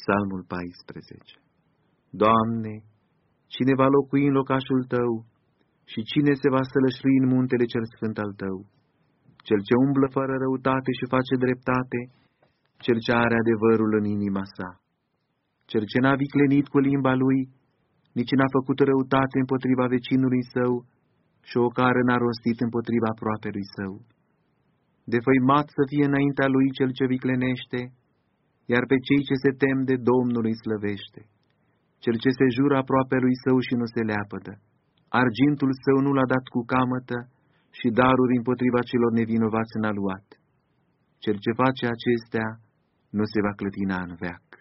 Psalmul 14 Doamne, cine va locui în locașul Tău și cine se va sălășlui în muntele cel sfânt al Tău? Cel ce umblă fără răutate și face dreptate, cel ce are adevărul în inima sa. Cel ce n-a viclenit cu limba lui, nici n-a făcut răutate împotriva vecinului său și o cară n-a rostit împotriva aproapelui său. De făimat să fie înaintea lui cel ce viclenește, iar pe cei ce se tem de Domnul îi slăvește. Cel ce se jură aproape lui său și nu se leapădă. Argintul său nu l-a dat cu camătă și daruri împotriva celor nevinovați n-a luat. Cel ce face acestea nu se va clătina în veac.